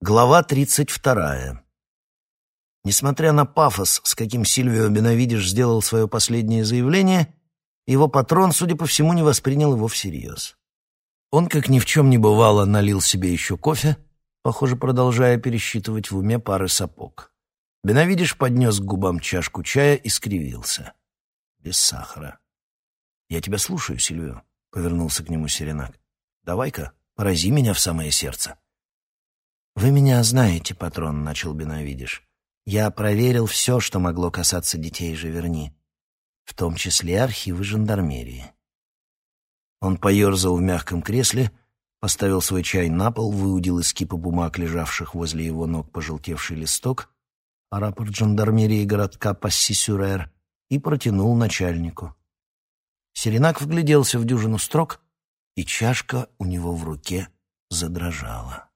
Глава 32. Несмотря на пафос, с каким Сильвио Беновидиш сделал свое последнее заявление, его патрон, судя по всему, не воспринял его всерьез. Он, как ни в чем не бывало, налил себе еще кофе, похоже, продолжая пересчитывать в уме пары сапог. Беновидиш поднес к губам чашку чая и скривился. Без сахара. «Я тебя слушаю, Сильвио», — повернулся к нему Серенак. «Давай-ка, порази меня в самое сердце». «Вы меня знаете, патрон», — начал Беновидиш. «Я проверил все, что могло касаться детей Живерни, в том числе архивы жандармерии». Он поерзал в мягком кресле, поставил свой чай на пол, выудил из кипа бумаг, лежавших возле его ног, пожелтевший листок, а рапорт жандармерии городка Пасси-Сюрер, и протянул начальнику. Серенак вгляделся в дюжину строк, и чашка у него в руке задрожала.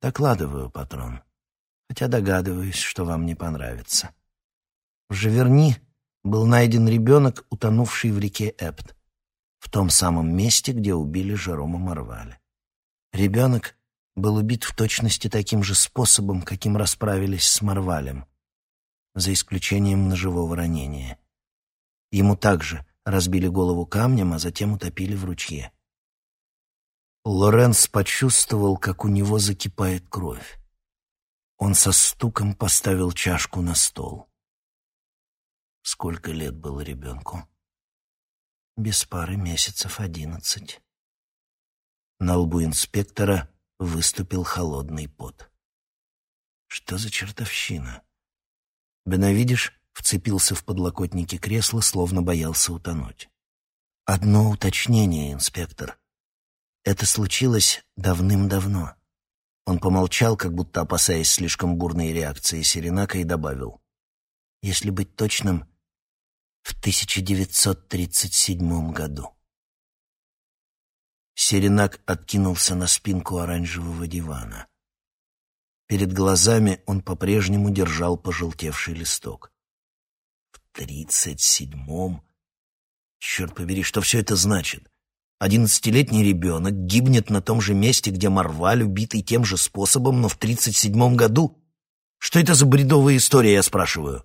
Докладываю, патрон, хотя догадываюсь, что вам не понравится. В Живерни был найден ребенок, утонувший в реке Эпт, в том самом месте, где убили Жерома Марваля. Ребенок был убит в точности таким же способом, каким расправились с Марвалем, за исключением ножевого ранения. Ему также разбили голову камнем, а затем утопили в ручье. Лоренс почувствовал, как у него закипает кровь. Он со стуком поставил чашку на стол. Сколько лет было ребенку? Без пары месяцев одиннадцать. На лбу инспектора выступил холодный пот. Что за чертовщина? Беновидиш вцепился в подлокотники кресла, словно боялся утонуть. Одно уточнение, инспектор. Это случилось давным-давно. Он помолчал, как будто опасаясь слишком бурной реакции Серенака, и добавил. Если быть точным, в 1937 году. Серенак откинулся на спинку оранжевого дивана. Перед глазами он по-прежнему держал пожелтевший листок. В тридцать седьмом? Черт побери, что все это значит? Одиннадцатилетний ребенок гибнет на том же месте, где Марваль, убитый тем же способом, но в тридцать седьмом году? Что это за бредовая история, я спрашиваю?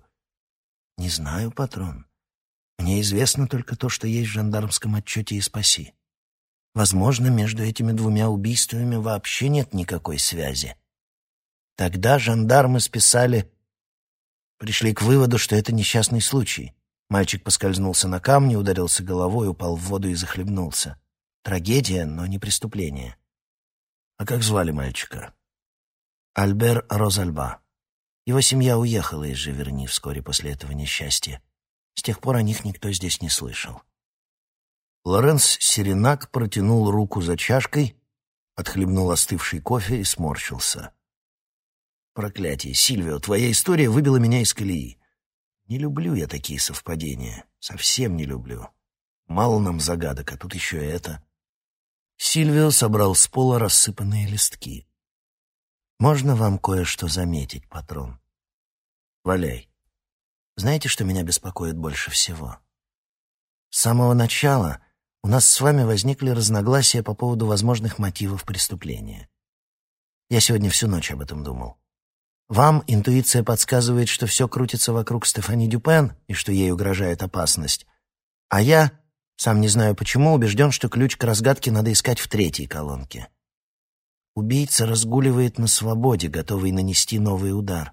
Не знаю, патрон. Мне известно только то, что есть в жандармском отчете и спаси. Возможно, между этими двумя убийствами вообще нет никакой связи. Тогда жандармы списали... Пришли к выводу, что это несчастный случай. Мальчик поскользнулся на камне, ударился головой, упал в воду и захлебнулся. Трагедия, но не преступление. А как звали мальчика? Альбер Розальба. Его семья уехала из Живерни вскоре после этого несчастья. С тех пор о них никто здесь не слышал. Лоренс Серенак протянул руку за чашкой, отхлебнул остывший кофе и сморщился. «Проклятие, Сильвио, твоя история выбила меня из колеи. Не люблю я такие совпадения, совсем не люблю. Мало нам загадок, а тут еще это. Сильвио собрал с пола рассыпанные листки. «Можно вам кое-что заметить, патрон?» «Валяй». «Знаете, что меня беспокоит больше всего?» «С самого начала у нас с вами возникли разногласия по поводу возможных мотивов преступления. Я сегодня всю ночь об этом думал. Вам интуиция подсказывает, что все крутится вокруг Стефани Дюпен и что ей угрожает опасность. А я сам не знаю почему, убежден, что ключ к разгадке надо искать в третьей колонке. Убийца разгуливает на свободе, готовый нанести новый удар.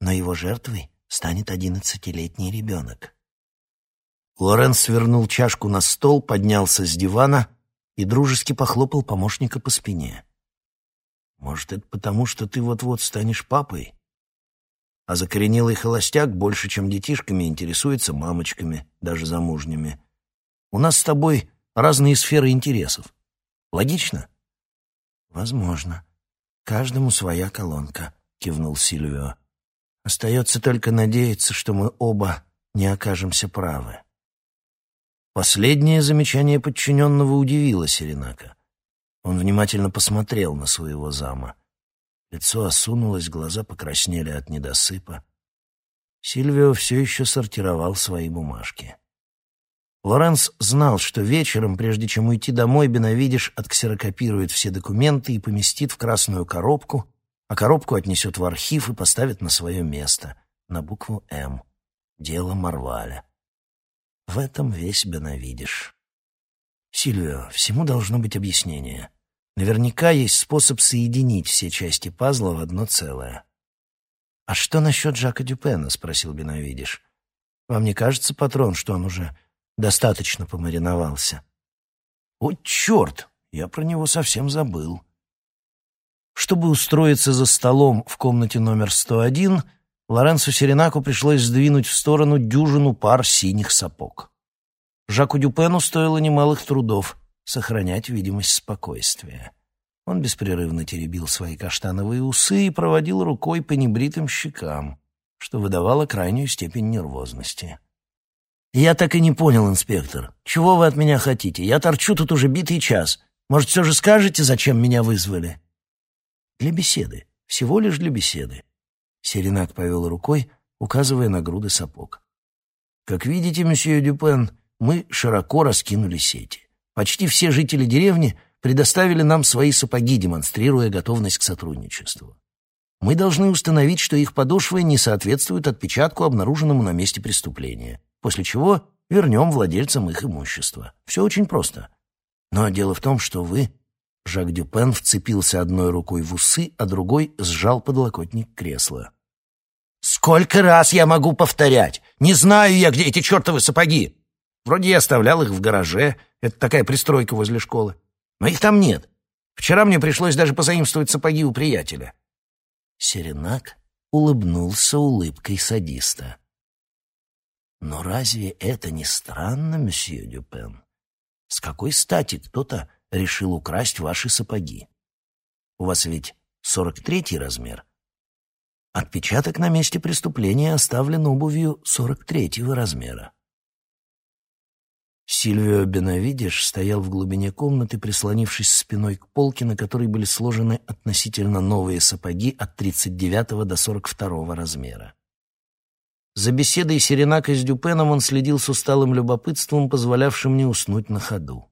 Но его жертвой станет одиннадцатилетний ребенок. Лоренс свернул чашку на стол, поднялся с дивана и дружески похлопал помощника по спине. «Может, это потому, что ты вот-вот станешь папой?» А закоренелый холостяк больше, чем детишками, интересуется мамочками, даже замужними. У нас с тобой разные сферы интересов. Логично? Возможно. Каждому своя колонка, кивнул Сильвио. Остается только надеяться, что мы оба не окажемся правы. Последнее замечание подчиненного удивило Серенака. Он внимательно посмотрел на своего зама. Лицо осунулось, глаза покраснели от недосыпа. Сильвио все еще сортировал свои бумажки. Лоренс знал, что вечером, прежде чем уйти домой, Беновидиш отксерокопирует все документы и поместит в красную коробку, а коробку отнесет в архив и поставит на свое место, на букву «М». Дело Марваля. В этом весь Беновидиш. Сильвио, всему должно быть объяснение. Наверняка есть способ соединить все части пазла в одно целое. «А что насчет Жака Дюпена?» — спросил Беновидиш. «Вам не кажется, патрон, что он уже достаточно помариновался?» «О, черт! Я про него совсем забыл». Чтобы устроиться за столом в комнате номер 101, Лоренцо Серенаку пришлось сдвинуть в сторону дюжину пар синих сапог. Жаку Дюпену стоило немалых трудов сохранять видимость спокойствия. Он беспрерывно теребил свои каштановые усы и проводил рукой по небритым щекам, что выдавало крайнюю степень нервозности. «Я так и не понял, инспектор. Чего вы от меня хотите? Я торчу тут уже битый час. Может, все же скажете, зачем меня вызвали?» «Для беседы. Всего лишь для беседы». Серенак повел рукой, указывая на груды сапог. «Как видите, месье Дюпен, мы широко раскинули сети. Почти все жители деревни предоставили нам свои сапоги, демонстрируя готовность к сотрудничеству. Мы должны установить, что их подошвы не соответствуют отпечатку, обнаруженному на месте преступления, после чего вернем владельцам их имущество. Все очень просто. Но дело в том, что вы... Жак Дюпен вцепился одной рукой в усы, а другой сжал подлокотник кресла. «Сколько раз я могу повторять? Не знаю я, где эти чертовы сапоги! Вроде я оставлял их в гараже, это такая пристройка возле школы. Но их там нет. Вчера мне пришлось даже позаимствовать сапоги у приятеля. Серенак улыбнулся улыбкой садиста. Но разве это не странно, месье Дюпен? С какой стати кто-то решил украсть ваши сапоги? У вас ведь сорок третий размер. Отпечаток на месте преступления оставлен обувью сорок третьего размера. Сильвио Беновидиш стоял в глубине комнаты, прислонившись спиной к полке, на которой были сложены относительно новые сапоги от 39 до 42 размера. За беседой Серенака с Дюпеном он следил с усталым любопытством, позволявшим не уснуть на ходу.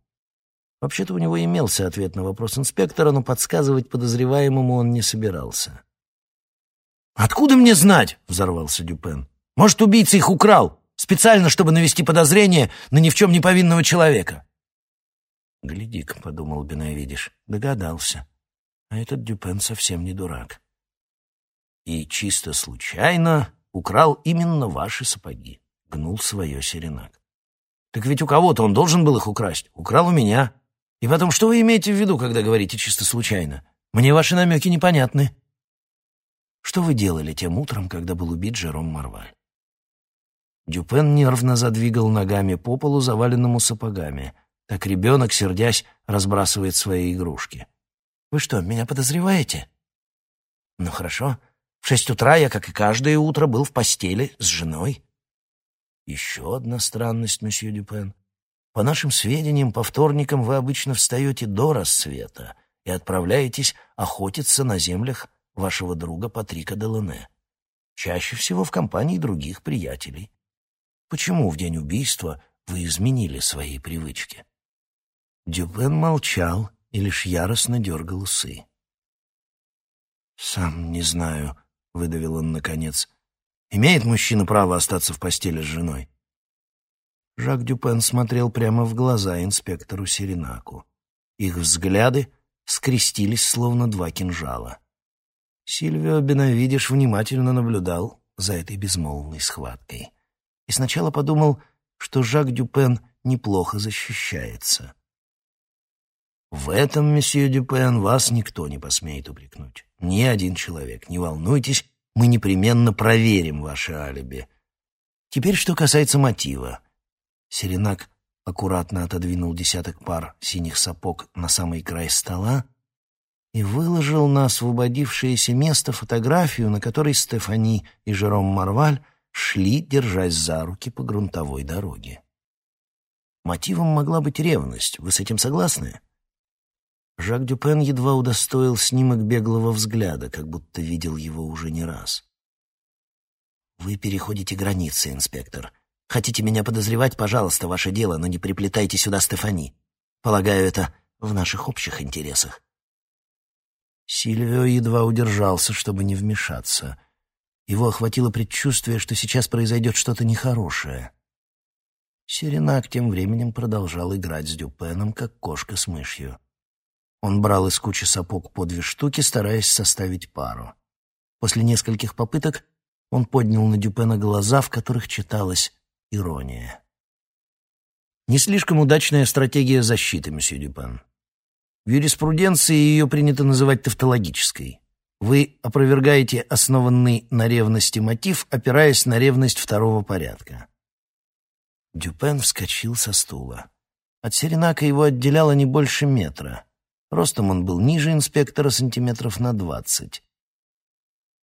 Вообще-то у него имелся ответ на вопрос инспектора, но подсказывать подозреваемому он не собирался. «Откуда мне знать?» — взорвался Дюпен. «Может, убийца их украл? Специально, чтобы навести подозрение на ни в чем не повинного человека. «Гляди-ка», — подумал Беновидиш, — догадался. А этот Дюпен совсем не дурак. И чисто случайно украл именно ваши сапоги, — гнул свое серенак. Так ведь у кого-то он должен был их украсть. Украл у меня. И потом, что вы имеете в виду, когда говорите чисто случайно? Мне ваши намеки непонятны. Что вы делали тем утром, когда был убит Жером Марваль? Дюпен нервно задвигал ногами по полу, заваленному сапогами. Так ребенок, сердясь, разбрасывает свои игрушки. «Вы что, меня подозреваете?» «Ну хорошо. В шесть утра я, как и каждое утро, был в постели с женой». «Еще одна странность, месье Дюпен. По нашим сведениям, по вторникам вы обычно встаете до рассвета и отправляетесь охотиться на землях вашего друга Патрика Делане. Чаще всего в компании других приятелей. Почему в день убийства вы изменили свои привычки?» Дюпен молчал и лишь яростно дергал усы. «Сам не знаю», — выдавил он наконец. «Имеет мужчина право остаться в постели с женой?» Жак Дюпен смотрел прямо в глаза инспектору Серенаку. Их взгляды скрестились, словно два кинжала. Сильвио Беновидиш внимательно наблюдал за этой безмолвной схваткой и сначала подумал, что Жак Дюпен неплохо защищается. В этом, месье Дюпен, вас никто не посмеет упрекнуть. Ни один человек. Не волнуйтесь, мы непременно проверим ваше алиби. Теперь, что касается мотива. Серенак аккуратно отодвинул десяток пар синих сапог на самый край стола и выложил на освободившееся место фотографию, на которой Стефани и Жером Марваль шли, держась за руки по грунтовой дороге. Мотивом могла быть ревность. Вы с этим согласны? Жак Дюпен едва удостоил снимок беглого взгляда, как будто видел его уже не раз. «Вы переходите границы, инспектор. Хотите меня подозревать, пожалуйста, ваше дело, но не приплетайте сюда Стефани. Полагаю, это в наших общих интересах». Сильвио едва удержался, чтобы не вмешаться. Его охватило предчувствие, что сейчас произойдет что-то нехорошее. Серенак тем временем продолжал играть с Дюпеном, как кошка с мышью. Он брал из кучи сапог по две штуки, стараясь составить пару. После нескольких попыток он поднял на Дюпена глаза, в которых читалась ирония. Не слишком удачная стратегия защиты, месье Дюпен. В юриспруденции ее принято называть тавтологической. Вы опровергаете основанный на ревности мотив, опираясь на ревность второго порядка. Дюпен вскочил со стула. От Серенака его отделяло не больше метра. Ростом он был ниже инспектора сантиметров на двадцать.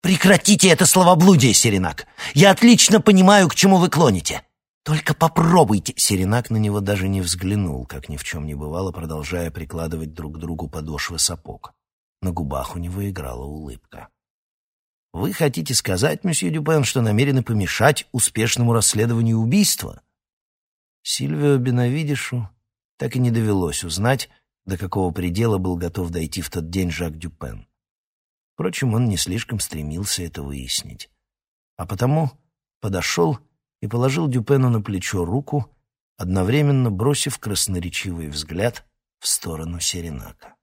«Прекратите это словоблудие, Серенак! Я отлично понимаю, к чему вы клоните. Только попробуйте!» Серенак на него даже не взглянул, как ни в чем не бывало, продолжая прикладывать друг к другу подошвы сапог. На губах у него играла улыбка. «Вы хотите сказать, месье Дюпен, что намерены помешать успешному расследованию убийства?» Сильвио Бенавидишу так и не довелось узнать, до какого предела был готов дойти в тот день Жак Дюпен. Впрочем, он не слишком стремился это выяснить. А потому подошел и положил Дюпену на плечо руку, одновременно бросив красноречивый взгляд в сторону Серенака.